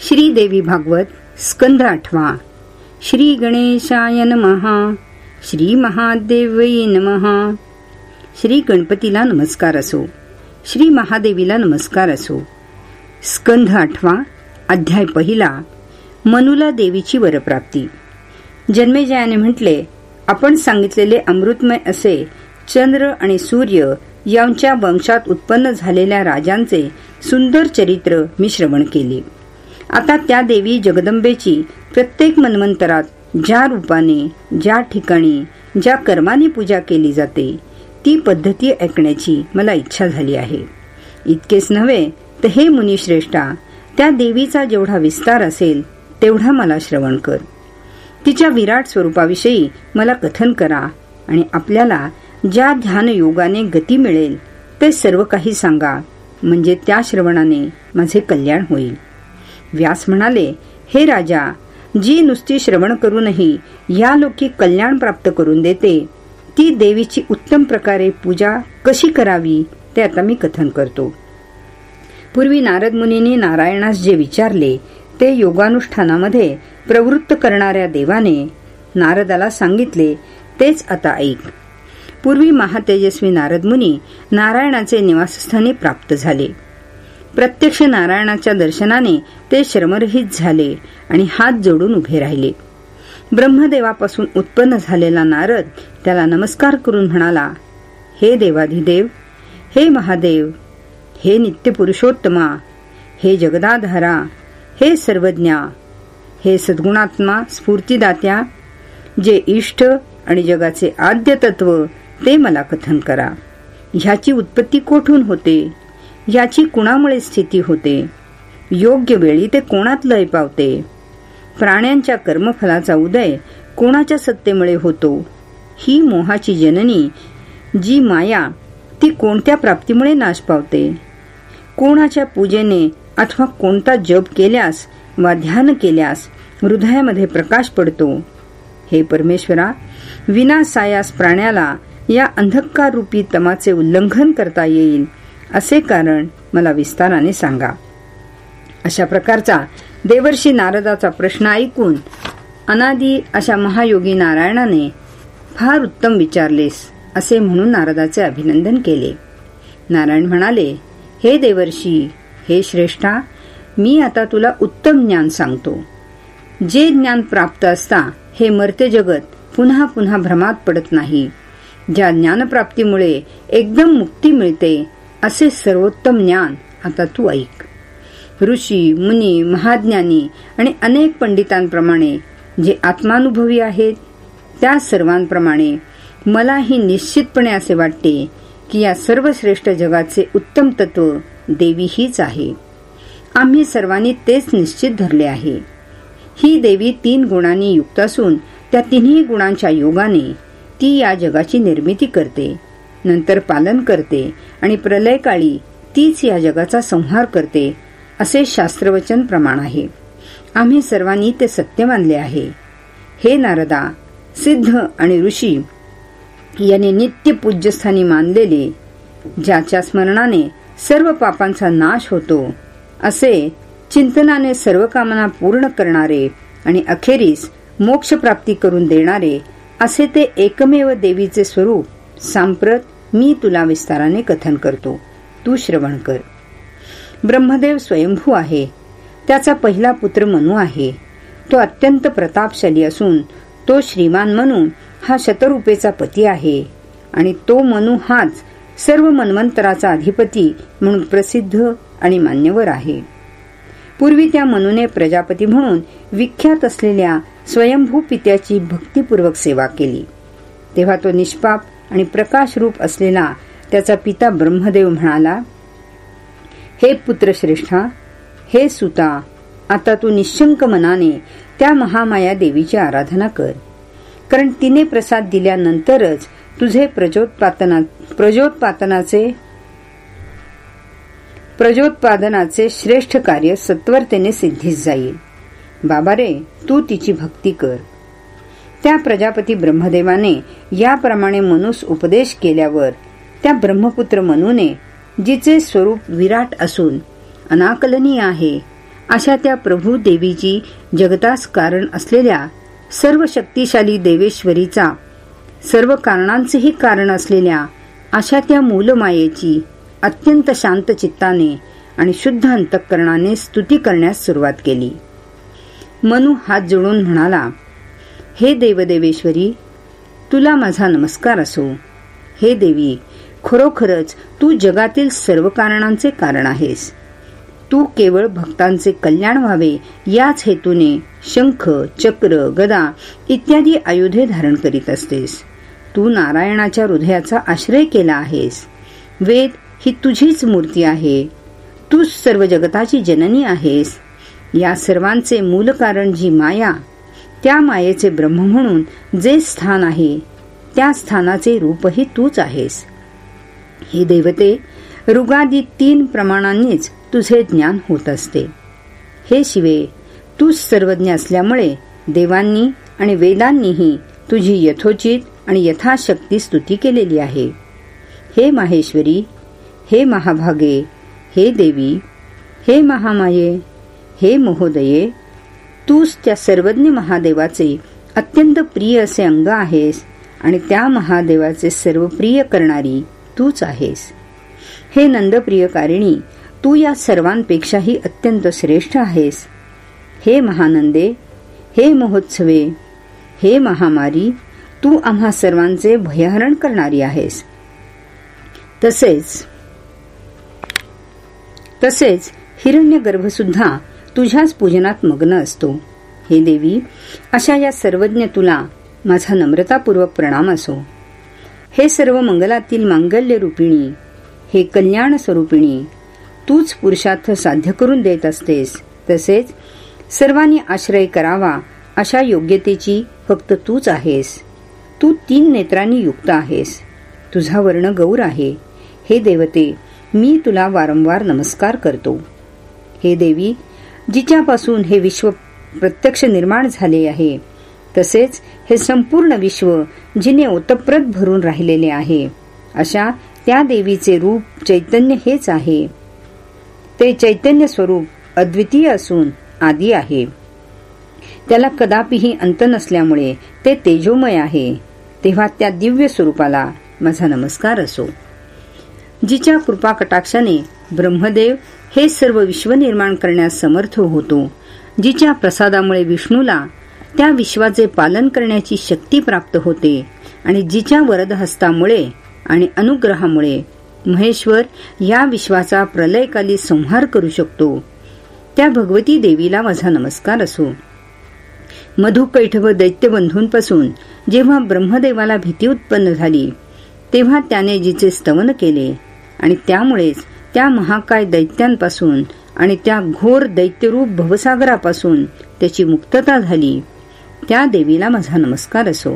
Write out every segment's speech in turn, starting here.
श्री देवी भागवत स्कंद आठवा. श्री गणेशाय नमहा श्री महादेवयी नमहा श्री गणपतीला नमस्कार असो. श्री महादेवीला नमस्कार असो. स्कंध आठवा अध्याय पहिला मनुला देवीची वरप्राप्ती. जन्मेजयाने म्हटले आपण सांगितलेले अमृतमय असे चंद्र आणि सूर्य यांच्या वंशात उत्पन्न झालेल्या राजांचे सुंदर चरित्र मी श्रवण केले. आता त्या देवी जगदंबेची प्रत्येक मन्वंतरात ज्या रूपाने ज्या ठिकाणी ज्या कर्माने पूजा केली जाते ती पद्धती ऐकण्याची मला इच्छा झाली आहे. इतकेच नव्हे तर हे मुनिश्रेष्ठा त्या देवीचा जेवढा विस्तार असेल तेवढा मला श्रवण कर. तिच्या विराट स्वरूपाविषयी मला कथन करा आणि आपल्याला ज्या ध्यान योगाने गती मिळेल ते सर्व काही सांगा म्हणजे त्या श्रवणाने माझे कल्याण होईल. व्यास म्हणाले हे राजा जी नुसती श्रवण करूनही या लोकी कल्याण प्राप्त करून देते ती देवीची उत्तम प्रकारे पूजा कशी करावी ते आता मी कथन करतो. पूर्वी नारद मुनींनी नारायणास जे विचारले ते योगानुष्ठानामध्ये प्रवृत्त करणाऱ्या देवाने नारदाला सांगितले तेच आता ऐक. पूर्वी महातेजस्वी नारद मुनी नारायणाचे निवासस्थानी प्राप्त झाले. प्रत्यक्ष नारायणाच्या दर्शनाने ते श्रमरहित झाले आणि हात जोडून उभे राहिले. ब्रह्मदेवापासून उत्पन्न झालेला नारद त्याला नमस्कार करून म्हणाला हे देवाधिदेव हे महादेव हे नित्य पुरुषोत्तमा हे जगदाधारा हे सर्वज्ञा हे सद्गुणात्मा स्फूर्तीदात्या जे इष्ट आणि जगाचे आद्य तत्व ते मला कथन करा. ह्याची उत्पत्ती कोठून होते? याची कुणामुळे स्थिती होते? योग्य वेळी ते कोणात लय पावते? प्राण्यांच्या कर्मफलाचा उदय कोणाच्या सत्तेमुळे होतो? ही मोहाची जननी जी माया ती कोणत्या प्राप्तीमुळे नाश पावते? कोणाच्या पूजेने अथवा कोणता जप केल्यास वा ध्यान केल्यास हृदयामध्ये प्रकाश पडतो? हे परमेश्वरा विना सायास प्राण्याला या अंधकार रूपी तमाचे उल्लंघन करता येईल. असे कारण मला विस्ताराने सांगा. अशा प्रकारचा देवर्षी नारदाचा प्रश्न ऐकून अनादी अशा महायोगी नारायणाने फार उत्तम विचारलेस असे म्हणून नारदाचे अभिनंदन केले. नारायण म्हणाले हे देवर्षी हे श्रेष्ठा मी आता तुला उत्तम ज्ञान सांगतो. जे ज्ञान प्राप्त असता हे मर्त्य जगत पुन्हा पुन्हा भ्रमात पडत नाही. ज्या ज्ञानप्राप्तीमुळे एकदम मुक्ती मिळते असे सर्वोत्तम ज्ञान आता तू ऐक. ऋषी मुनी महाज्ञानी आणि अनेक पंडितांप्रमाणे जे आत्मानुभवी आहेत त्या सर्वांप्रमाणे मलाही निश्चितपणे असे वाटते की या सर्वश्रेष्ठ जगाचे उत्तम तत्व देवी हीच आहे. आम्ही सर्वांनी तेच निश्चित धरले आहे. ही देवी तीन गुणांनी युक्त असून त्या तिन्ही गुणांच्या योगाने ती या जगाची निर्मिती करते. नंतर पालन करते आणि प्रलयकाळी तीच या जगाचा संहार करते असे शास्त्रवचन प्रमाण आहे. आम्ही सर्वांनी ते सत्य मानले आहे. हे नारदा सिद्ध आणि ऋषी यांनी नित्य पूज्यस्थानी मानलेले ज्याच्या स्मरणाने सर्व पापांचा नाश होतो असे चिंतनाने सर्व कामना पूर्ण करणारे आणि अखेरीस मोक्ष प्राप्ती करून देणारे असे ते एकमेव देवीचे स्वरूप सांप्रत मी तुला विस्ताराने कथन करतो. तू श्रवण कर. ब्रह्मदेव स्वयंभू आहे. त्याचा पहिला पुत्र मनू आहे. तो अत्यंत प्रतापशाली असून तो श्रीमान मनु हा शतरूपेचा पती आहे. आणि तो मनू हाच सर्व मनवंतराचा अधिपती म्हणून प्रसिद्ध आणि मान्यवर आहे. पूर्वी त्या मनूने प्रजापती म्हणून विख्यात असलेल्या स्वयंभू पित्याची भक्तिपूर्वक सेवा केली. तेव्हा तो निष्पाप आणि प्रकाश रूप असलेला त्याचा पिता ब्रह्मदेव म्हणाला हे पुत्र श्रेष्ठा हे सुता आता तू निशंक मनाने त्या महामाया देवीची आराधना कर. कारण तिने प्रसाद दिल्यानंतरच तुझे प्रजोत्पादना प्रजोत्पादनाचे प्रजोत्पादनाचे श्रेष्ठ कार्य सत्वरतेने सिद्धीस जाईल. बाबा रे तू तिची भक्ती कर. त्या प्रजापती ब्रह्मदेवाने याप्रमाणे मनुस उपदेश केल्यावर त्या ब्रह्मपुत्र मनुने जिचे स्वरूप विराट असून अनाकलनीय आहे अशा त्या प्रभू देवीची जगतास कारण असलेल्या सर्व शक्तिशाली देवेश्वरीचा सर्व कारणांचेही कारण असलेल्या अशा त्या मूलमायेची अत्यंत शांत चित्ताने आणि शुद्ध अंतःकरणाने स्तुती करण्यास सुरुवात केली. मनु हात जोडून म्हणाला हे देवदेवेश्वरी तुला माझा नमस्कार असो. हे देवी खरोखरच तू जगातील सर्व कारणांचे कारण आहेस. तू केवळ भक्तांचे कल्याण व्हावे याच हेतूने शंख चक्र गदा इत्यादी आयुधे धारण करीत असतेस. तू नारायणाच्या हृदयाचा आश्रय केला आहेस. वेद ही तुझीच मूर्ती आहे. तूच सर्व जगताची जननी आहेस. या सर्वांचे मूल कारण जी माया त्या मायेचे ब्रह्म म्हणून जे स्थान आहे त्या स्थानाचे रूपही तूच आहेस. हे देवते ऋगादी तीन प्रमाणांनीच तुझे ज्ञान होत असते. हे शिवे तूच सर्वज्ञ असल्यामुळे देवांनी आणि वेदांनीही तुझी यथोचित आणि यथाशक्ती स्तुती केलेली आहे. हे माहेश्वरी हे महाभागे हे देवी हे महामाये हे महोदये तूच त्या सर्वज्ञ महादेवाचे अत्यंत प्रिय असे अंग आहेस आणि त्या महादेवाचे सर्व प्रिय करणारी तूच आहेस. हे नंदप्रियकारिणी तू या सर्वांपेक्षाही अत्यंत श्रेष्ठ आहेस. हे महानंदे हे महोत्सवे हे महामारी तू आम्हा सर्वांचे भयहरण करणारी आहेस. तसेच तसेच हिरण्य तुझ्याच पूजनात मग्न असतो. हे देवी अशा या सर्वज्ञ तुला माझा नम्रतापूर्वक प्रणाम असो. हे सर्व मंगलातील मांगल्य रूपिणी हे कल्याण स्वरूपिणी तूच पुरुषार्थ साध्य करून देत असतेस तसेच सर्वांनी आश्रय करावा अशा योग्यतेची फक्त तूच आहेस. तू तीन नेत्रांनी युक्त आहेस. तुझा वर्ण गौर आहे. हे देवते मी तुला वारंवार नमस्कार करतो. हे देवी जिच्यापासून हे विश्व प्रत्यक्ष निर्माण झाले आहे तसेच हे संपूर्ण विश्व जिने ओतप्रत भरून राहिलेले आहे. अशा त्या देवीचे रूप चैतन्य हेच आहे. ते चैतन्य स्वरूप अद्वितीय असून आदी आहे. त्याला कदापिही अंत नसल्यामुळे ते तेजोमय आहे. तेव्हा त्या दिव्य स्वरूपाला माझा नमस्कार असो. जिच्या कृपा कटाक्षाने ब्रह्मदेव हे सर्व विश्व निर्माण करण्यास समर्थ होतो जिच्या प्रसादामुळे विष्णूला त्या विश्वाचे पालन करण्याची शक्ती प्राप्त होते आणि जिच्या वरदहस्तामुळे आणि अनुग्रहामुळे महेश्वर या विश्वाचा प्रलयकाली संहार करू शकतो. त्या भगवती देवीला माझा नमस्कार असो. मधुकैठव दैत्यबंधूंपासून जेव्हा ब्रह्मदेवाला भीती उत्पन्न झाली तेव्हा त्याने जिचे स्तवन केले आणि त्यामुळेच त्या महाकाय दैत्यांपासून आणि त्या घोर दैत्यरूप भवसागरापासून त्याची मुक्तता झाली. त्या देवीला माझा नमस्कार असो.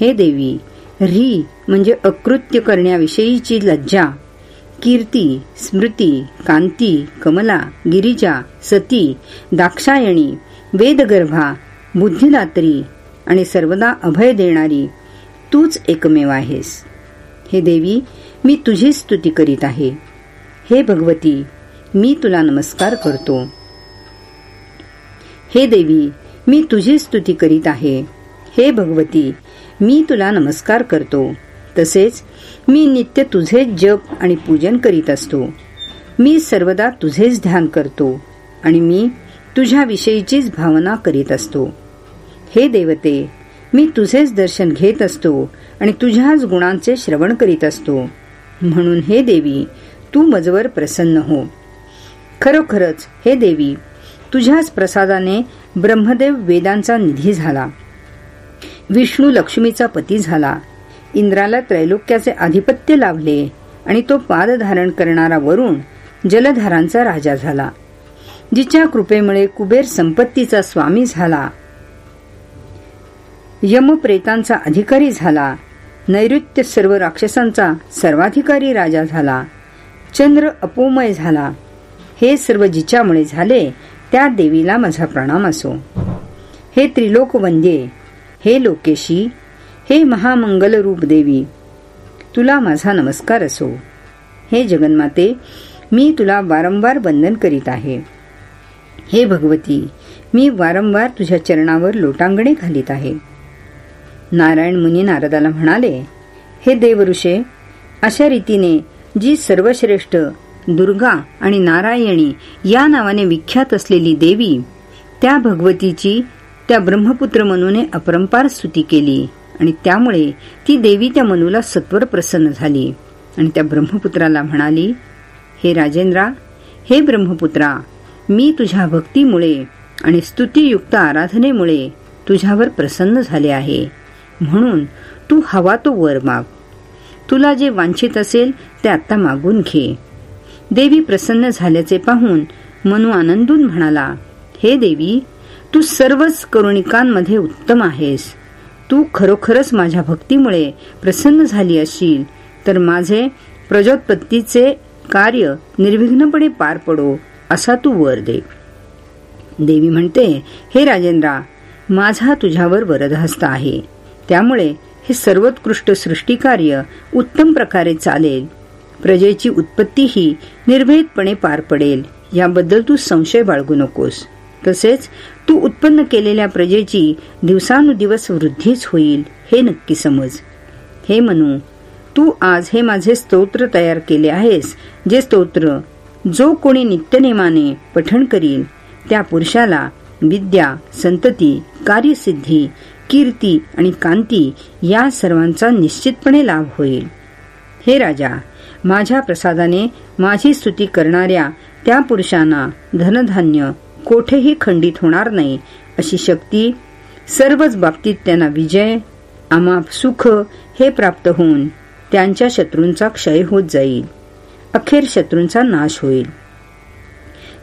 हे देवी री म्हणजे अकृत्य करण्याविषयीची लज्जा. कीर्ती स्मृती कांती कमला गिरिजा सती दाक्षायणी वेदगर्भा बुद्धिदात्री आणि सर्वदा अभय देणारी तूच एकमेव आहेस. हे देवी मी तुझी स्तुती करीत आहे. हे भगवती मी तुला नमस्कार करतो. हे देवी मी तुझी स्तुती करीत आहे. हे भगवती मी तुला नमस्कार करतो. तसेच मी नित्य तुझेच जप आणि पूजन करीत असतो. मी सर्वदा तुझेच ध्यान करतो आणि मी तुझ्याविषयीचीच भावना करीत असतो. हे देवते मी तुझेच दर्शन घेत असतो आणि तुझ्याच गुणांचे श्रवण करीत असतो. म्हणून हे देवी तू मजवर प्रसन्न हो. खरोखरच हे देवी तुझ्याच प्रसादाने ब्रह्मदेव वेदांचा निधी झाला. विष्णू लक्ष्मीचा पती झाला. इंद्राला त्रैलोक्याचे आधिपत्य लाभले आणि तो पाद धारण करणारा वरुण जलधारांचा राजा झाला. जिच्या कृपेमुळे कुबेर संपत्तीचा स्वामी झाला. यमप्रेतांचा अधिकारी झाला. नैऋत्य सर्व राक्षसांचा सर्वाधिकारी राजा झाला. चंद्र अपोमय झाला. हे सर्व जिच्यामुळे झाले त्या देवीला माझा प्रणाम असो. हे त्रिलोक वंद्ये हे लोकेशी हे महामंगल रूप देवी तुला माझा नमस्कार असो. हे जगन्माते मी तुला वारंवार वंदन करीत आहे. हे भगवती मी वारंवार तुझ्या चरणावर लोटांगणे घालीत आहे. नारायण मुनी नारदाला म्हणाले हे देवऋषे अशा रीतीने जी सर्वश्रेष्ठ दुर्गा आणि नारायणी या नावाने विख्यात असलेली देवी त्या भगवतीची त्या ब्रह्मपुत्र मनूने अपरंपार स्तुती केली आणि त्यामुळे ती देवी त्या मनूला सत्वर प्रसन्न झाली. आणि त्या ब्रह्मपुत्राला म्हणाली हे राजेंद्रा हे ब्रह्मपुत्रा मी तुझ्या भक्तीमुळे आणि स्तुतीयुक्त आराधनेमुळे तुझ्यावर प्रसन्न झाले आहे. म्हणून तू हवा तो वर माग. तुला जे वांछित असेल ते आता मागून घे. देवी प्रसन्न झाल्याचे पाहून मनु आनंदून म्हणाला हे देवी तू सर्वच करुणिकांमध्ये उत्तम आहेस. तू खरोखरच माझ्या भक्तीमुळे प्रसन्न झाली असशील तर माझे प्रजोत्पत्तीचे कार्य निर्विघ्नपणे पार पडो असा तू वर दे. देवी म्हणते हे राजेंद्रा माझा तुझ्यावर वरदहस्त आहे. त्यामुळे हे सर्वोत्कृष्ट सृष्टीकार्य उत्तम प्रकारे चालेल. प्रजेची उत्पत्तीही निर्भेदपणे पार पडेल. याबद्दल तू संशय बाळगू नकोस. तसेच तू उत्पन्न केलेल्या प्रजेची दिवसानुदिवस वृद्धीच होईल हे नक्की समज. हे म्हणू तू आज हे माझे स्तोत्र तयार केले आहेस जे स्तोत्र जो कोणी नित्यनेमाने पठण करील त्या पुरुषाला विद्या संतती कार्यसिद्धी कीर्ती आणि कांती या सर्वांचा निश्चितपणे लाभ होईल. हे राजा माझ्या प्रसादाने माझी स्तुती करणाऱ्या त्या पुरुषांना धनधान्य कोठेही खंडित होणार नाही अशी शक्ती सर्वच बाबतीत त्यांना विजय आमाप सुख हे प्राप्त होऊन त्यांच्या शत्रूंचा क्षय होत जाईल. अखेर शत्रूंचा नाश होईल.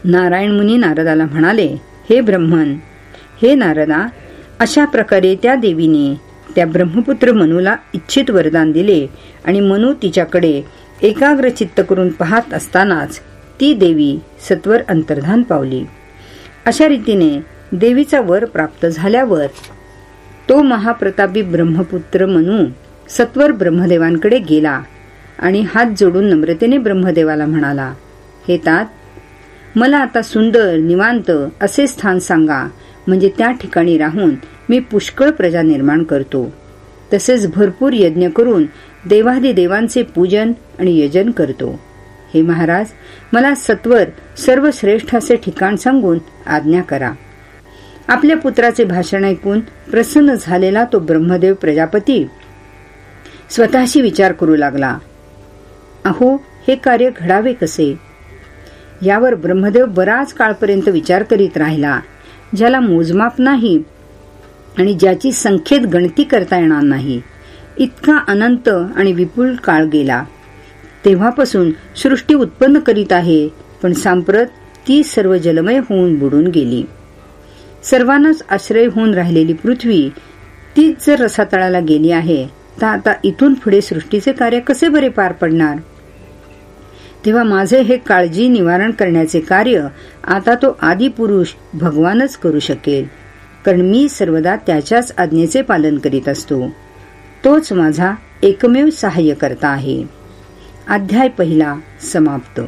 नारायण मुनी नारदाला म्हणाले हे ब्रह्मन हे नारदा अशा प्रकारे त्या देवीने त्या ब्रह्मपुत्र मनूला इच्छित वरदान दिले आणि मनू तिच्याकडे एकाग्र चित्त करून पाहत असतानाच ती देवी सत्वर अंतर्धान पावली. अशा रीतीने देवीचा वर प्राप्त झाल्यावर तो महाप्रतापी ब्रह्मपुत्र मनू सत्वर ब्रह्मदेवांकडे गेला आणि हात जोडून नम्रतेने ब्रह्मदेवाला म्हणाला हे तात मला आता सुंदर निवांत असे स्थान सांगा. म्हणजे त्या ठिकाणी राहून मी पुष्कळ प्रजा निर्माण करतो. तसेच भरपूर यज्ञ करून देवादी देवांचे पूजन आणि यजन करतो. हे महाराज मला सत्वर सर्वश्रेष्ठ असे ठिकाण सांगून आज्ञा करा. आपल्या पुत्राचे भाषण ऐकून प्रसन्न झालेला तो ब्रह्मदेव प्रजापती स्वतःशी विचार करू लागला. अहो हे कार्य घडावे कसे? यावर ब्रह्मदेव बराच काळपर्यंत विचार करीत राहिला ज्याला मोजमाप नाही आणि ज्याची संख्येत गणती करता येणार नाही. इतका अनंत आणि विपुल काळ गेला. तेव्हापासून सृष्टी उत्पन्न करीत आहे पण सांप्रत ती सर्व जलमय होऊन बुडून गेली. सर्वांनाच आश्रय होऊन राहिलेली पृथ्वी तीच जर रसातळाला गेली आहे तर आता इथून पुढे सृष्टीचे कार्य कसे बरे पार पडणार? तेव्हा माझे हे काळजी निवारण करण्याचे कार्य आता तो आदिपुरुष भगवानच करू शकेल. कारण मी सर्वदा त्याच्याच आज्ञेचे पालन करीत असतो. तोच माझा एकमेव सहाय्य करता आहे. अध्याय पहिला समाप्त.